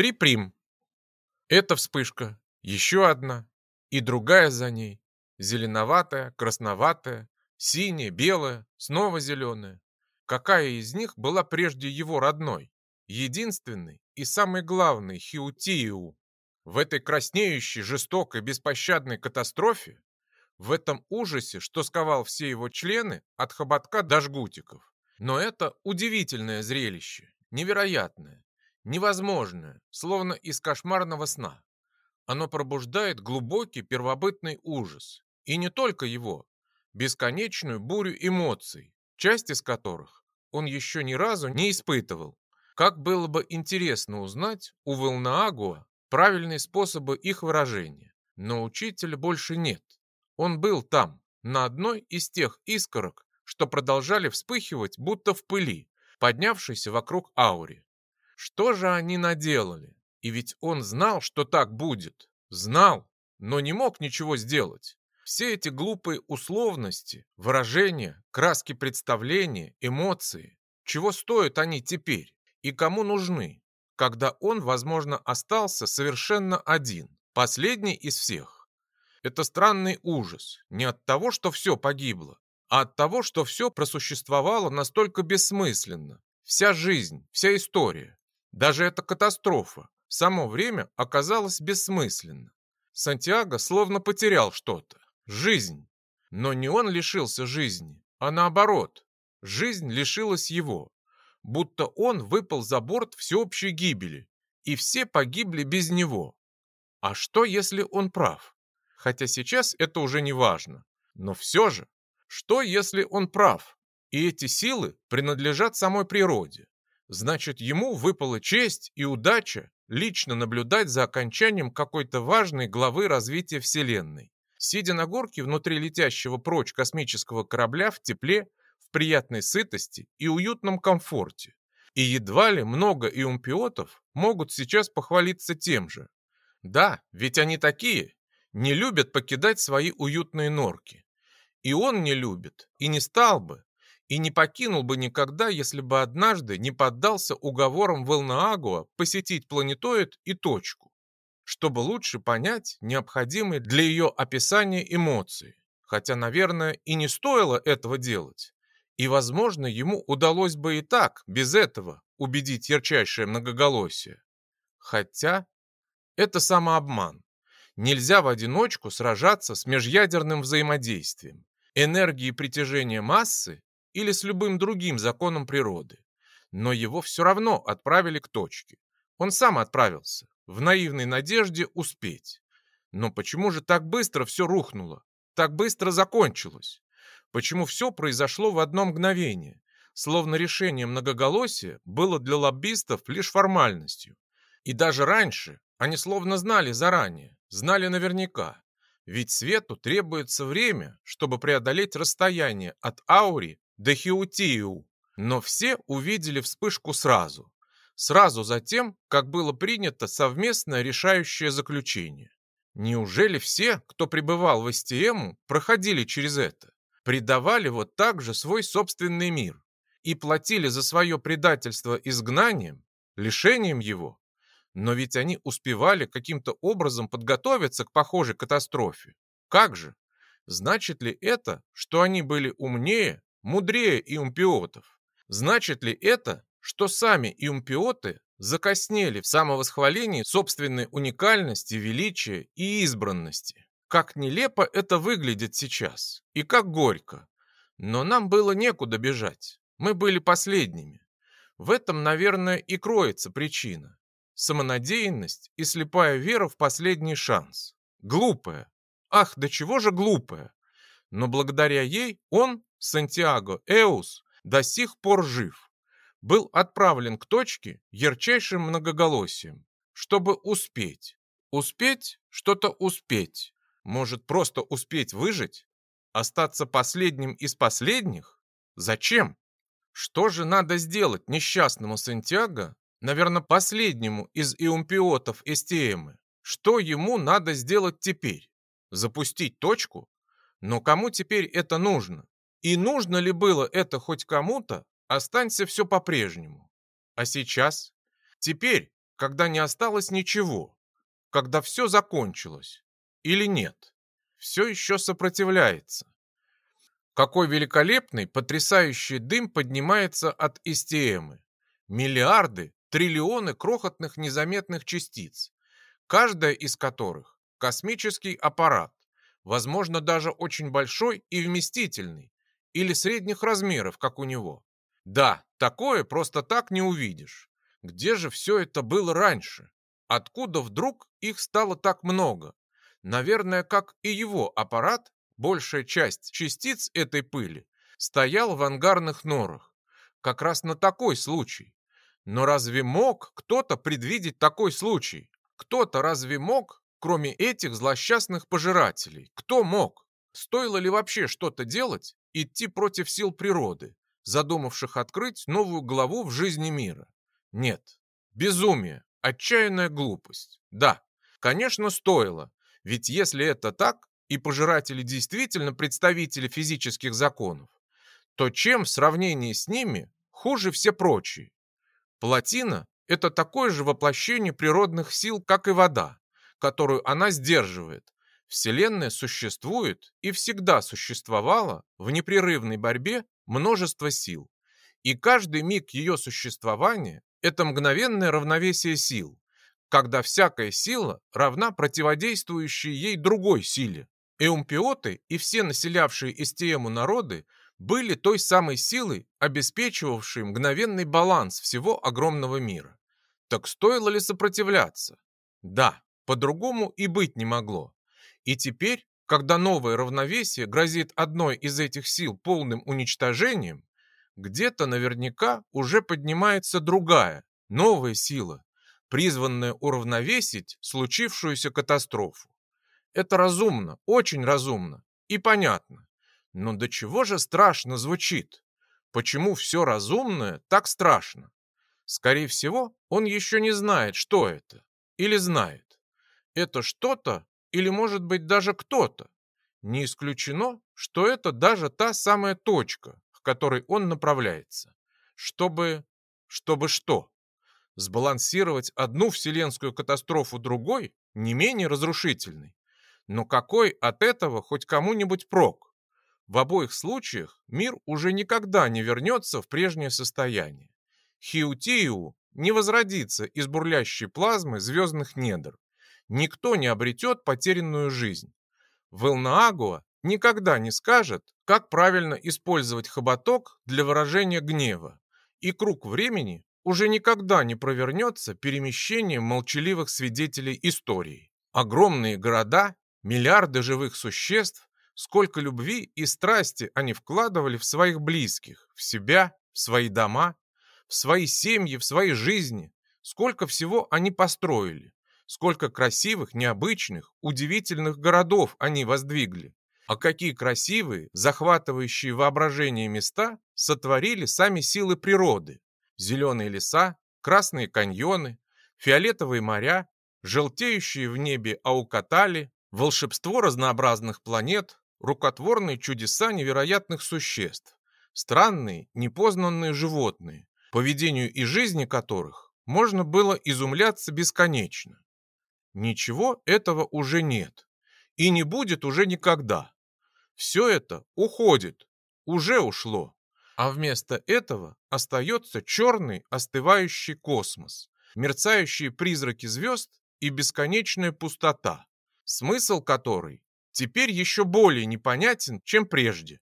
Три прим. Это вспышка, еще одна и другая за ней. Зеленоватая, красноватая, синяя, белая, снова зеленая. Какая из них была прежде его родной? Единственный и самый главный Хиутиу. В этой краснеющей, жестокой, беспощадной катастрофе, в этом ужасе, что сковал все его члены от хоботка до жгутиков. Но это удивительное зрелище, невероятное, невозможное, словно из кошмарного сна. Оно пробуждает глубокий первобытный ужас. И не только его, бесконечную бурю эмоций, часть из которых он еще ни разу не испытывал. Как было бы интересно узнать у Волнаагуа правильные способы их выражения. Но учителя больше нет. Он был там, на одной из тех искорок, что продолжали вспыхивать, будто в пыли, поднявшейся вокруг аури. Что же они наделали? И ведь он знал, что так будет. Знал, но не мог ничего сделать. Все эти глупые условности, выражения, краски представления, эмоции. Чего стоят они теперь? И кому нужны? Когда он, возможно, остался совершенно один. Последний из всех. Это странный ужас. Не от того, что все погибло, а от того, что все просуществовало настолько бессмысленно. Вся жизнь, вся история. Даже эта катастрофа, само время оказалось бессмысленно. Сантьяго словно потерял что-то. Жизнь. Но не он лишился жизни, а наоборот. Жизнь лишилась его. Будто он выпал за борт всеобщей гибели, и все погибли без него. А что, если он прав? Хотя сейчас это уже не важно. Но все же, что, если он прав? И эти силы принадлежат самой природе. Значит, ему выпала честь и удача лично наблюдать за окончанием какой-то важной главы развития Вселенной. Сидя на горке внутри летящего прочь космического корабля в тепле, в приятной сытости и уютном комфорте. И едва ли много иумпиотов могут сейчас похвалиться тем же. Да, ведь они такие, не любят покидать свои уютные норки. И он не любит, и не стал бы, и не покинул бы никогда, если бы однажды не поддался уговорам Велнаагуа посетить планетоид и точку, чтобы лучше понять необходимые для ее описания эмоции. Хотя, наверное, и не стоило этого делать. И, возможно, ему удалось бы и так, без этого, убедить ярчайшее многоголосие. Хотя это самообман. Нельзя в одиночку сражаться с межъядерным взаимодействием. Энергии притяжения массы или с любым другим законом природы. Но его все равно отправили к точке. Он сам отправился, в наивной надежде успеть. Но почему же так быстро все рухнуло? Так быстро закончилось? Почему все произошло в одно мгновение? Словно решение многоголосия было для лоббистов лишь формальностью. И даже раньше они словно знали заранее, знали наверняка. Ведь свету требуется время, чтобы преодолеть расстояние от Аури до Хиутиу, но все увидели вспышку сразу. Сразу за тем, как было принято совместное решающее заключение. Неужели все, кто пребывал в СТМу, проходили через это? Предавали вот так же свой собственный мир и платили за свое предательство изгнанием, лишением его? Но ведь они успевали каким-то образом подготовиться к похожей катастрофе. Как же? Значит ли это, что они были умнее мудрее иумпиотов. Значит ли это, что сами иумпиоты закоснели в самовосхвалении собственной уникальности, величия и избранности? Как нелепо это выглядит сейчас, и как горько. Но нам было некуда бежать, мы были последними. В этом, наверное, и кроется причина. Самонадеянность и слепая вера в последний шанс. Глупая. Ах, до чего же глупая. Но благодаря ей он, Сантьяго Эус до сих пор жив. Был отправлен к точке ярчайшим многоголосием, чтобы успеть. Успеть что-то успеть. Может, просто успеть выжить? Остаться последним из последних? Зачем? Что же надо сделать несчастному Сантьяго, наверное, последнему из иумпиотов Эстиэмы? Что ему надо сделать теперь? Запустить точку? Но кому теперь это нужно? И нужно ли было это хоть кому-то, останься все по-прежнему. А сейчас? Теперь, когда не осталось ничего, когда все закончилось. Или нет? Все еще сопротивляется. Какой великолепный, потрясающий дым поднимается от истиемы. Миллиарды, триллионы крохотных незаметных частиц, каждая из которых – космический аппарат, возможно, даже очень большой и вместительный, или средних размеров, как у него. Да, такое просто так не увидишь. Где же все это было раньше? Откуда вдруг их стало так много? Наверное, как и его аппарат, большая часть частиц этой пыли стоял в ангарных норах. Как раз на такой случай. Но разве мог кто-то предвидеть такой случай? Кто-то разве мог, кроме этих злосчастных пожирателей? Кто мог? Стоило ли вообще что-то делать, идти против сил природы, задумавших открыть новую главу в жизни мира? Нет. Безумие, отчаянная глупость. Да, конечно, стоило. Ведь если это так, и пожиратели действительно представители физических законов, то чем в сравнении с ними хуже все прочие? Плотина – это такое же воплощение природных сил, как и вода, которую она сдерживает. Вселенная существует и всегда существовала в непрерывной борьбе множество сил. И каждый миг ее существования – это мгновенное равновесие сил, когда всякая сила равна противодействующей ей другой силе. Эумпиоты и все населявшие Истиему народы были той самой силой, обеспечивавшей мгновенный баланс всего огромного мира. Так стоило ли сопротивляться? Да, по-другому и быть не могло. И теперь, когда новое равновесие грозит одной из этих сил полным уничтожением, где-то наверняка уже поднимается другая, новая сила, призванная уравновесить случившуюся катастрофу. Это разумно, очень разумно и понятно. Но до чего же страшно звучит? Почему все разумное так страшно? Скорее всего, он еще не знает, что это. Или знает. Это что-то, или может быть даже кто-то. Не исключено, что это даже та самая точка, к которой он направляется. Чтобы... чтобы что? Сбалансировать одну вселенскую катастрофу другой, не менее разрушительной. Но какой от этого хоть кому-нибудь прок? В обоих случаях мир уже никогда не вернется в прежнее состояние. Хиутиу не возродится из бурлящей плазмы звездных недр. Никто не обретет потерянную жизнь. Велнаагуа никогда не скажет, как правильно использовать хоботок для выражения гнева. И круг времени уже никогда не провернется перемещением молчаливых свидетелей истории. Огромные города, миллиарды живых существ Сколько любви и страсти они вкладывали в своих близких, в себя, в свои дома, в свои семьи, в свои жизни. Сколько всего они построили. Сколько красивых, необычных, удивительных городов они воздвигли. А какие красивые, захватывающие воображение места сотворили сами силы природы. Зеленые леса, красные каньоны, фиолетовые моря, желтеющие в небе аукатали, волшебство разнообразных планет, рукотворные чудеса невероятных существ, странные, непознанные животные, поведению и жизни которых можно было изумляться бесконечно. Ничего этого уже нет и не будет уже никогда. Все это уходит, уже ушло, а вместо этого остается черный остывающий космос, мерцающие призраки звезд и бесконечная пустота, смысл которой теперь еще более непонятен, чем прежде.